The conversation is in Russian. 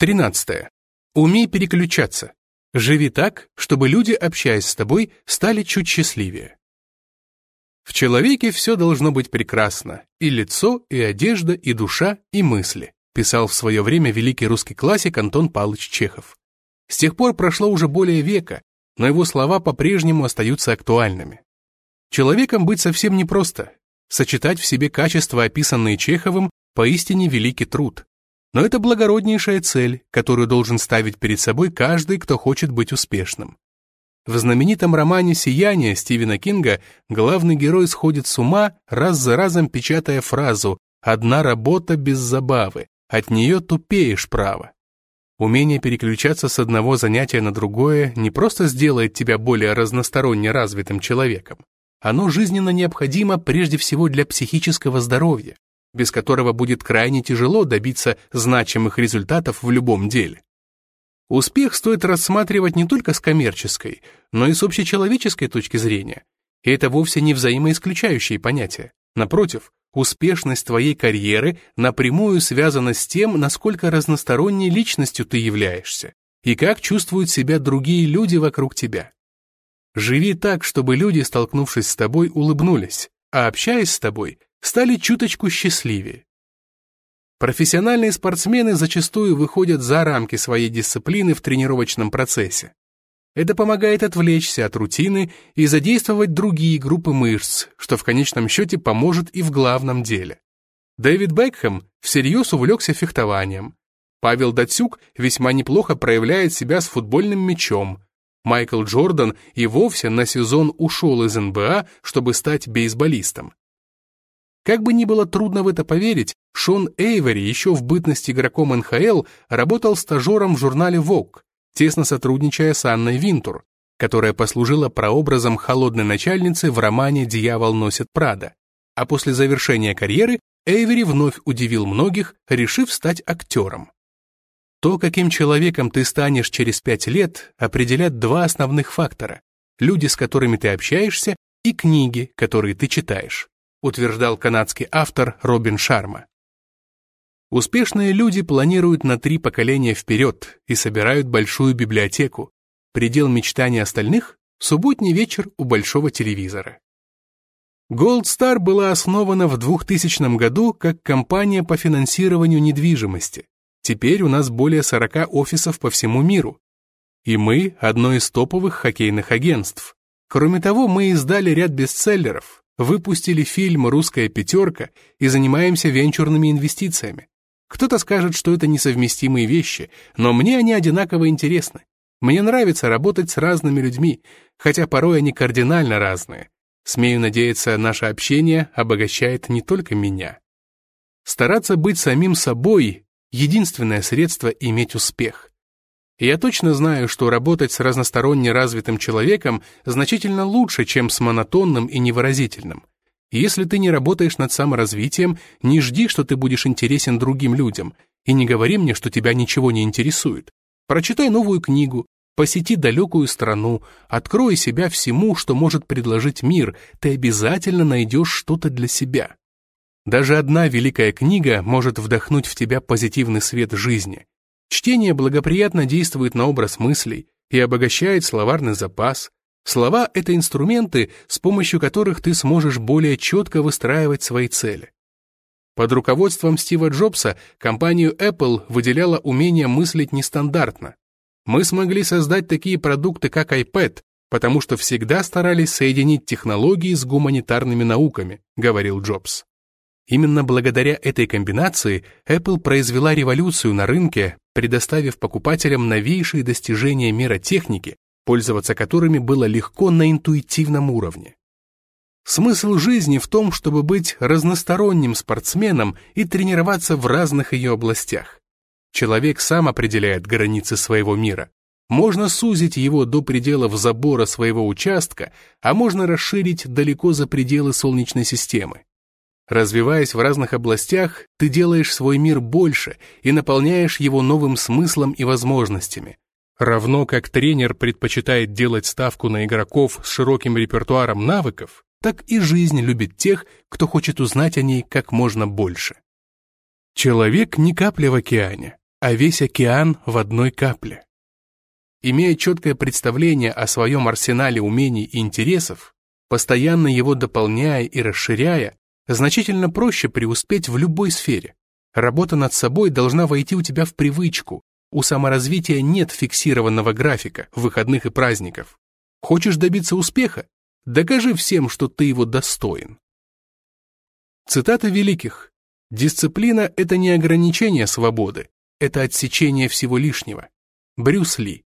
13. Умей переключаться. Живи так, чтобы люди, общаясь с тобой, стали чуть счастливее. В человеке все должно быть прекрасно. И лицо, и одежда, и душа, и мысли, писал в свое время великий русский классик Антон Павлович Чехов. С тех пор прошло уже более века, но его слова по-прежнему остаются актуальными. Человеком быть совсем непросто. Сочетать в себе качества, описанные Чеховым, поистине великий труд. Но это благороднейшая цель, которую должен ставить перед собой каждый, кто хочет быть успешным. В знаменитом романе «Сияние» Стивена Кинга главный герой сходит с ума, раз за разом печатая фразу «Одна работа без забавы, от нее тупеешь право». Умение переключаться с одного занятия на другое не просто сделает тебя более разносторонне развитым человеком. Оно жизненно необходимо прежде всего для психического здоровья без которого будет крайне тяжело добиться значимых результатов в любом деле. Успех стоит рассматривать не только с коммерческой, но и с общечеловеческой точки зрения. И это вовсе не взаимоисключающие понятия. Напротив, успешность твоей карьеры напрямую связана с тем, насколько разносторонней личностью ты являешься и как чувствуют себя другие люди вокруг тебя. Живи так, чтобы люди, столкнувшись с тобой, улыбнулись, а общаясь с тобой, стали чуточку счастливее. Профессиональные спортсмены зачастую выходят за рамки своей дисциплины в тренировочном процессе. Это помогает отвлечься от рутины и задействовать другие группы мышц, что в конечном счете поможет и в главном деле. Дэвид Бекхэм всерьез увлекся фехтованием. Павел Датсюк весьма неплохо проявляет себя с футбольным мячом. Майкл Джордан и вовсе на сезон ушел из НБА, чтобы стать бейсболистом. Как бы ни было трудно в это поверить, Шон Эйвери еще в бытности игроком НХЛ работал стажером в журнале Vogue, тесно сотрудничая с Анной Винтур, которая послужила прообразом холодной начальницы в романе «Дьявол носит Прада». А после завершения карьеры Эйвери вновь удивил многих, решив стать актером. То, каким человеком ты станешь через пять лет, определят два основных фактора – люди, с которыми ты общаешься, и книги, которые ты читаешь утверждал канадский автор Робин Шарма. Успешные люди планируют на три поколения вперед и собирают большую библиотеку. Предел мечтаний остальных – субботний вечер у большого телевизора. Gold Star была основана в 2000 году как компания по финансированию недвижимости. Теперь у нас более 40 офисов по всему миру. И мы – одно из топовых хоккейных агентств. Кроме того, мы издали ряд бестселлеров, выпустили фильм «Русская пятерка» и занимаемся венчурными инвестициями. Кто-то скажет, что это несовместимые вещи, но мне они одинаково интересны. Мне нравится работать с разными людьми, хотя порой они кардинально разные. Смею надеяться, наше общение обогащает не только меня. Стараться быть самим собой — единственное средство иметь успех. Я точно знаю, что работать с разносторонне развитым человеком значительно лучше, чем с монотонным и невыразительным. Если ты не работаешь над саморазвитием, не жди, что ты будешь интересен другим людям, и не говори мне, что тебя ничего не интересует. Прочитай новую книгу, посети далекую страну, открой себя всему, что может предложить мир, ты обязательно найдешь что-то для себя. Даже одна великая книга может вдохнуть в тебя позитивный свет жизни, Чтение благоприятно действует на образ мыслей и обогащает словарный запас. Слова — это инструменты, с помощью которых ты сможешь более четко выстраивать свои цели. Под руководством Стива Джобса компанию Apple выделяла умение мыслить нестандартно. Мы смогли создать такие продукты, как iPad, потому что всегда старались соединить технологии с гуманитарными науками, говорил Джобс. Именно благодаря этой комбинации Apple произвела революцию на рынке, предоставив покупателям новейшие достижения мира техники, пользоваться которыми было легко на интуитивном уровне. Смысл жизни в том, чтобы быть разносторонним спортсменом и тренироваться в разных ее областях. Человек сам определяет границы своего мира. Можно сузить его до пределов забора своего участка, а можно расширить далеко за пределы Солнечной системы. Развиваясь в разных областях, ты делаешь свой мир больше и наполняешь его новым смыслом и возможностями. Равно как тренер предпочитает делать ставку на игроков с широким репертуаром навыков, так и жизнь любит тех, кто хочет узнать о ней как можно больше. Человек не капля в океане. а весь океан в одной капле. Имея четкое представление о своем арсенале умений и интересов, постоянно его дополняя и расширяя, значительно проще преуспеть в любой сфере. Работа над собой должна войти у тебя в привычку. У саморазвития нет фиксированного графика, выходных и праздников. Хочешь добиться успеха? Докажи всем, что ты его достоин. Цитата великих. Дисциплина – это не ограничение свободы, это отсечение всего лишнего. Брюс Ли.